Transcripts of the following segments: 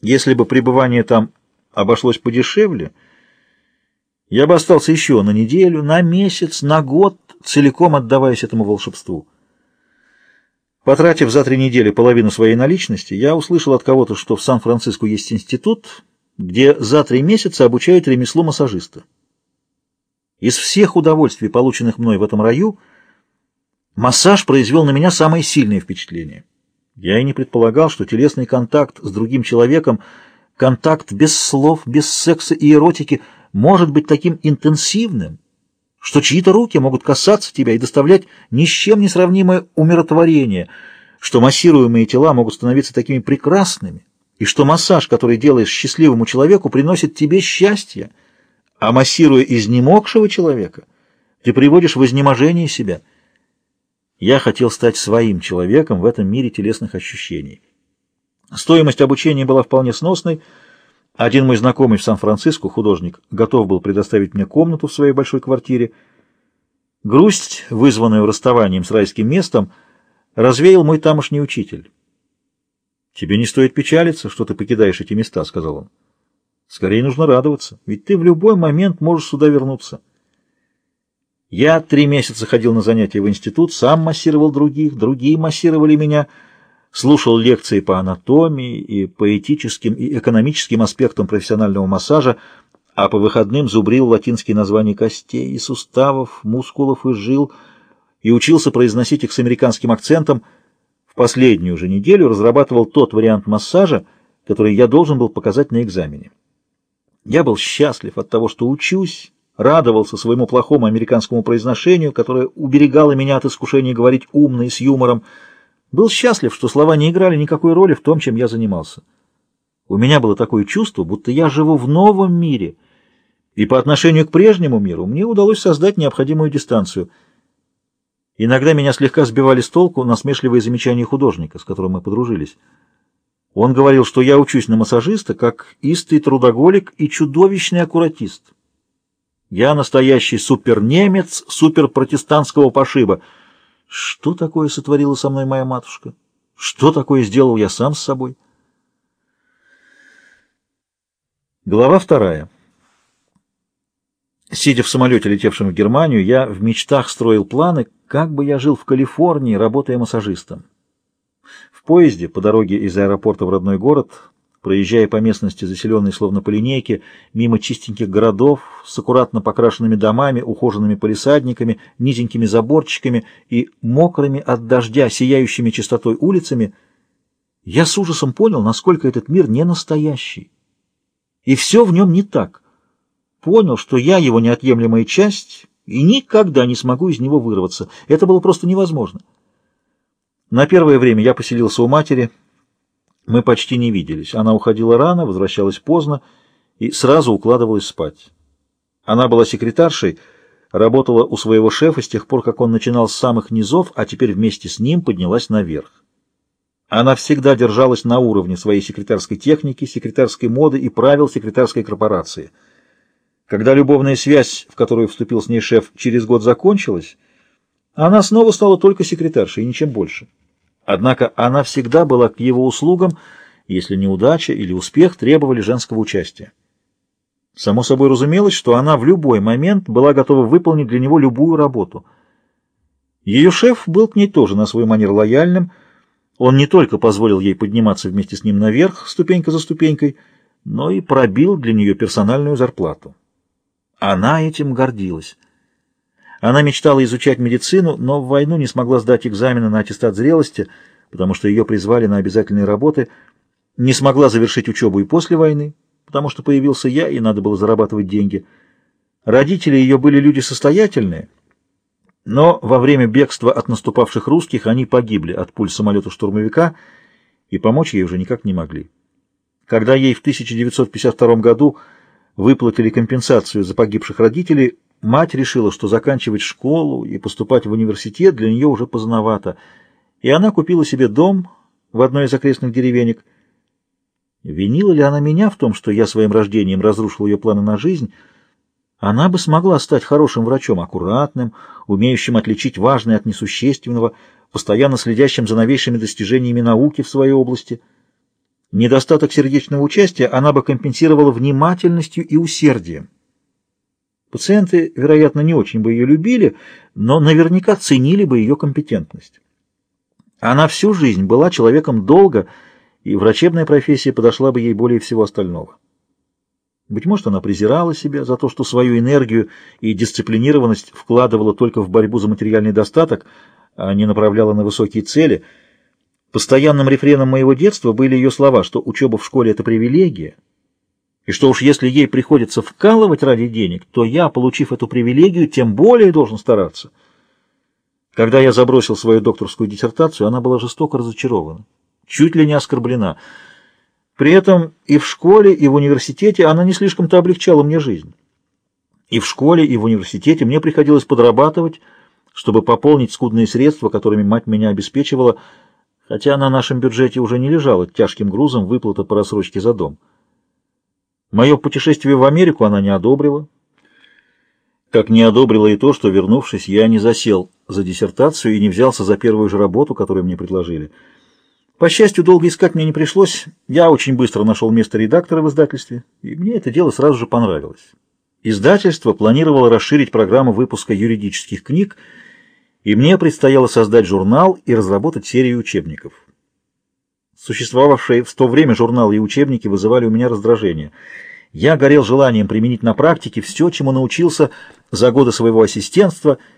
Если бы пребывание там обошлось подешевле, я бы остался еще на неделю, на месяц, на год, целиком отдаваясь этому волшебству. Потратив за три недели половину своей наличности, я услышал от кого-то, что в Сан-Франциско есть институт, где за три месяца обучают ремеслу массажиста. Из всех удовольствий, полученных мной в этом раю, массаж произвел на меня самое сильное впечатление. Я и не предполагал, что телесный контакт с другим человеком, контакт без слов, без секса и эротики, может быть таким интенсивным, что чьи-то руки могут касаться тебя и доставлять ни с чем не сравнимое умиротворение, что массируемые тела могут становиться такими прекрасными, и что массаж, который делаешь счастливому человеку, приносит тебе счастье, а массируя изнемогшего человека, ты приводишь в изнеможение себя. Я хотел стать своим человеком в этом мире телесных ощущений. Стоимость обучения была вполне сносной. Один мой знакомый в Сан-Франциско, художник, готов был предоставить мне комнату в своей большой квартире. Грусть, вызванную расставанием с райским местом, развеял мой тамошний учитель. «Тебе не стоит печалиться, что ты покидаешь эти места», — сказал он. «Скорее нужно радоваться, ведь ты в любой момент можешь сюда вернуться». Я три месяца ходил на занятия в институт, сам массировал других, другие массировали меня, слушал лекции по анатомии и по этическим и экономическим аспектам профессионального массажа, а по выходным зубрил латинские названия костей и суставов, мускулов и жил, и учился произносить их с американским акцентом — последнюю же неделю разрабатывал тот вариант массажа, который я должен был показать на экзамене. Я был счастлив от того, что учусь, радовался своему плохому американскому произношению, которое уберегало меня от искушения говорить умно и с юмором, был счастлив, что слова не играли никакой роли в том, чем я занимался. У меня было такое чувство, будто я живу в новом мире, и по отношению к прежнему миру мне удалось создать необходимую дистанцию — Иногда меня слегка сбивали с толку насмешливые замечания художника, с которым мы подружились. Он говорил, что я учусь на массажиста, как истый трудоголик и чудовищный аккуратист. Я настоящий супернемец суперпротестантского пошиба. Что такое сотворила со мной моя матушка? Что такое сделал я сам с собой? Глава вторая. Сидя в самолете, летевшем в Германию, я в мечтах строил планы, как бы я жил в Калифорнии, работая массажистом. В поезде по дороге из аэропорта в родной город, проезжая по местности, заселенной словно по линейке, мимо чистеньких городов с аккуратно покрашенными домами, ухоженными полисадниками, низенькими заборчиками и мокрыми от дождя, сияющими чистотой улицами, я с ужасом понял, насколько этот мир не настоящий. И все в нем не так — понял, что я его неотъемлемая часть и никогда не смогу из него вырваться. Это было просто невозможно. На первое время я поселился у матери. Мы почти не виделись. Она уходила рано, возвращалась поздно и сразу укладывалась спать. Она была секретаршей, работала у своего шефа с тех пор, как он начинал с самых низов, а теперь вместе с ним поднялась наверх. Она всегда держалась на уровне своей секретарской техники, секретарской моды и правил секретарской корпорации — когда любовная связь, в которую вступил с ней шеф, через год закончилась, она снова стала только секретаршей и ничем больше. Однако она всегда была к его услугам, если неудача или успех требовали женского участия. Само собой разумелось, что она в любой момент была готова выполнить для него любую работу. Ее шеф был к ней тоже на свой манер лояльным. Он не только позволил ей подниматься вместе с ним наверх, ступенька за ступенькой, но и пробил для нее персональную зарплату. Она этим гордилась. Она мечтала изучать медицину, но в войну не смогла сдать экзамены на аттестат зрелости, потому что ее призвали на обязательные работы, не смогла завершить учебу и после войны, потому что появился я, и надо было зарабатывать деньги. Родители ее были люди состоятельные, но во время бегства от наступавших русских они погибли от пуль самолета-штурмовика, и помочь ей уже никак не могли. Когда ей в 1952 году выплатили компенсацию за погибших родителей, мать решила, что заканчивать школу и поступать в университет для нее уже поздновато, и она купила себе дом в одной из окрестных деревенек. Винила ли она меня в том, что я своим рождением разрушил ее планы на жизнь? Она бы смогла стать хорошим врачом, аккуратным, умеющим отличить важное от несущественного, постоянно следящим за новейшими достижениями науки в своей области — Недостаток сердечного участия она бы компенсировала внимательностью и усердием. Пациенты, вероятно, не очень бы ее любили, но наверняка ценили бы ее компетентность. Она всю жизнь была человеком долго, и врачебная профессия подошла бы ей более всего остального. Быть может, она презирала себя за то, что свою энергию и дисциплинированность вкладывала только в борьбу за материальный достаток, а не направляла на высокие цели. Постоянным рефреном моего детства были ее слова, что учеба в школе — это привилегия, и что уж если ей приходится вкалывать ради денег, то я, получив эту привилегию, тем более должен стараться. Когда я забросил свою докторскую диссертацию, она была жестоко разочарована, чуть ли не оскорблена — при этом и в школе, и в университете она не слишком-то облегчала мне жизнь. И в школе, и в университете мне приходилось подрабатывать, чтобы пополнить скудные средства, которыми мать меня обеспечивала, хотя на нашем бюджете уже не лежала тяжким грузом выплата по рассрочке за дом. Мое путешествие в Америку она не одобрила, как не одобрила и то, что, вернувшись, я не засел за диссертацию и не взялся за первую же работу, которую мне предложили — по счастью, долго искать мне не пришлось. Я очень быстро нашел место редактора в издательстве, и мне это дело сразу же понравилось. Издательство планировало расширить программу выпуска юридических книг, и мне предстояло создать журнал и разработать серию учебников. Существовавшие в то время журналы и учебники вызывали у меня раздражение. Я горел желанием применить на практике все, чему научился за годы своего ассистентства –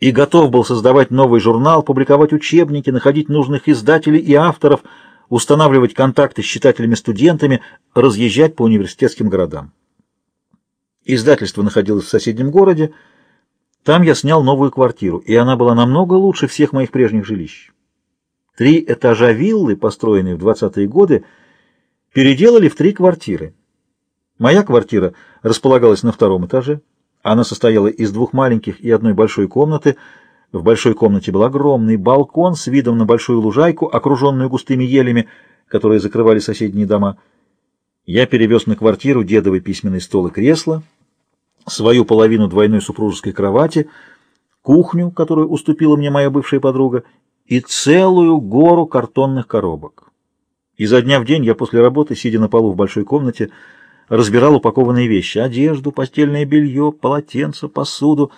и готов был создавать новый журнал, публиковать учебники, находить нужных издателей и авторов, устанавливать контакты с читателями-студентами, разъезжать по университетским городам. Издательство находилось в соседнем городе. Там я снял новую квартиру, и она была намного лучше всех моих прежних жилищ. Три этажа виллы, построенные в 20-е годы, переделали в три квартиры. Моя квартира располагалась на втором этаже, она состояла из двух маленьких и одной большой комнаты. В большой комнате был огромный балкон с видом на большую лужайку, окруженную густыми елями, которые закрывали соседние дома. Я перевез на квартиру дедовый письменный стол и кресло, свою половину двойной супружеской кровати, кухню, которую уступила мне моя бывшая подруга, и целую гору картонных коробок. Изо дня в день я после работы, сидя на полу в большой комнате, разбирал упакованные вещи — одежду, постельное белье, полотенце, посуду,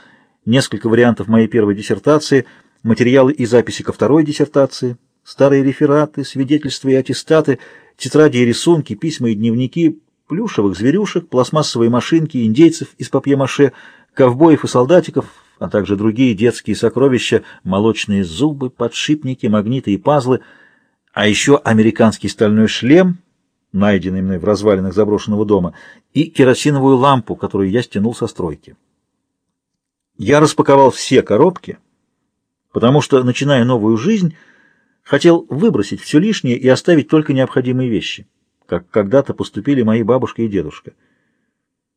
несколько вариантов моей первой диссертации, материалы и записи ко второй диссертации, старые рефераты, свидетельства и аттестаты, тетради и рисунки, письма и дневники, плюшевых зверюшек, пластмассовые машинки, индейцев из папье-маше, ковбоев и солдатиков, а также другие детские сокровища, молочные зубы, подшипники, магниты и пазлы, а еще американский стальной шлем — найденный мной в развалинах заброшенного дома, и керосиновую лампу, которую я стянул со стройки. Я распаковал все коробки, потому что, начиная новую жизнь, хотел выбросить все лишнее и оставить только необходимые вещи, как когда-то поступили мои бабушка и дедушка —